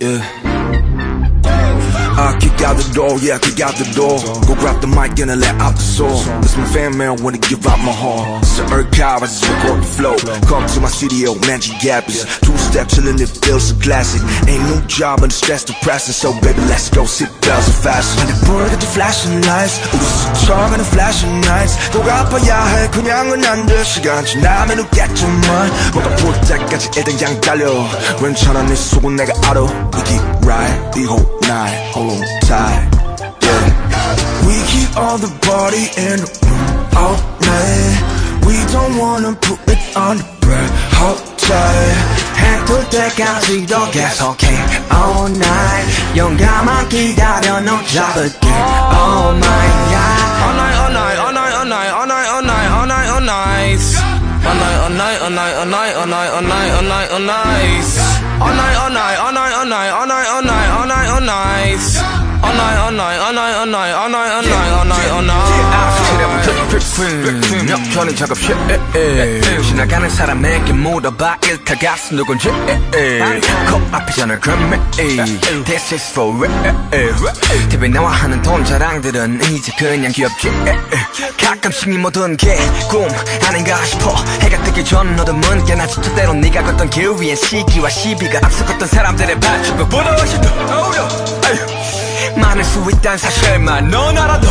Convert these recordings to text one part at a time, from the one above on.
Yeah. I kick out the door, yeah, kick out the door. Go grab the mic and I let out the soul. This my fan man, wanna give out my heart. It's an earth cow, I just record the flow. Come to my studio, magic gappers. Two step chillin', it feels so classic. Ain't no job and the stress depressing, so baby, let's go sit down so fast. And the boy got the flashing lights, 우스처럼 the flashing lights. 돌아봐야 해, 그냥은 안 돼. 시간 지나면 웃겠지만, 뭐가 볼 때까지 일단 양 달려. 괜찮아, 네 속은 내가 알아. Keep right the whole night. Hold on tight, yeah. We keep all the body in the room all night. We don't wanna put it on the bread. Hold tight. 해뜰 때까지도 계속해 all night. 용감한 기다려 너 잡을게 all night. Yeah. All night, all night, all night, all night, all night, all night, all night, all night. All night, all night, all night, all night, all night, all night, all night, all night. All night, all night, all night, all night, all night, all night, all night, all night. All night, all night, all night, all night, all night, all night, all night, all night. 역전이 작업실 지나가는 사람에게 물어봐. 일타 가수 누군지 코앞이 전화 그럼 This is for real TV 나와 하는 돈 자랑들은 이제 그냥 귀엽지 가끔씩 이 모든 게 꿈 아닌가 싶어. 해가 뜨기 전 어둠은 꽤나 짙어 때론 네가 걷던 길 위엔 시기와 시비가 앞서갔던 사람들의 발자국보다 훨씬 더 어려. 많을 수 있다는 사실만 넌 알아도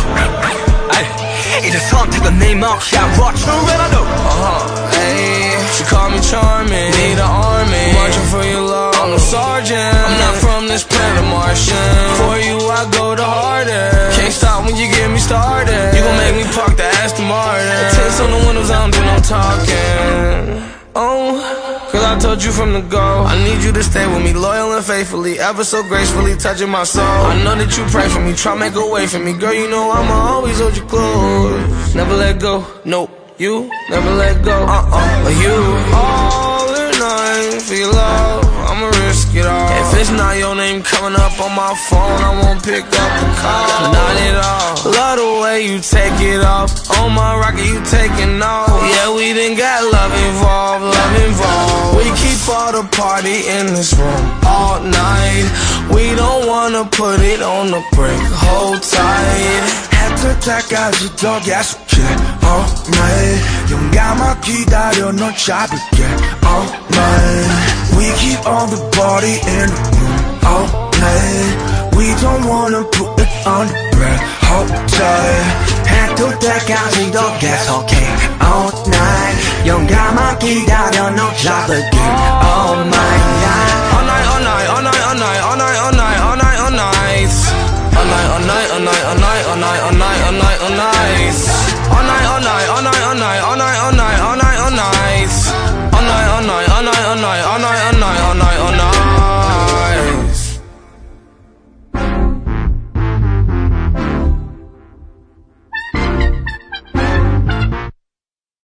name out, Watch. I know. Uh-huh, hey She call me charming Need an army. Marching for your love. I'm a sergeant. I'm not from this planet Martian. For you I go the harder Can't stop when you get me started. You gon' make me park the Aston Martin. Tints on the windows, I don't do no talking. Oh cause I told you from the go. I need you to stay with me, loyal and faithfully Ever so gracefully touching my soul. I know that you pray for me, try make a way for me. Girl, you know I'ma always hold you close. Never let go, nope. You never let go, uh-uh. But you all or nothing for your love. I'ma risk it all. If it's not your name coming up on my phone, I won't pick up the call. Not at all. Love the way you take it off. On my rocket, you taking off. Yeah, we done got love involved, love involved. We keep all the party in this room all night. We don't wanna put it on the break. Hold tight. 해뜰 때까지도 계속해 all night 용감하게 기다려 널 잡을게 all night We keep all the body in the room all night We don't wanna put it on the bread hold tight 해뜰 때까지도 계속해 all night 용감하게 기다려 널 잡을게 Night,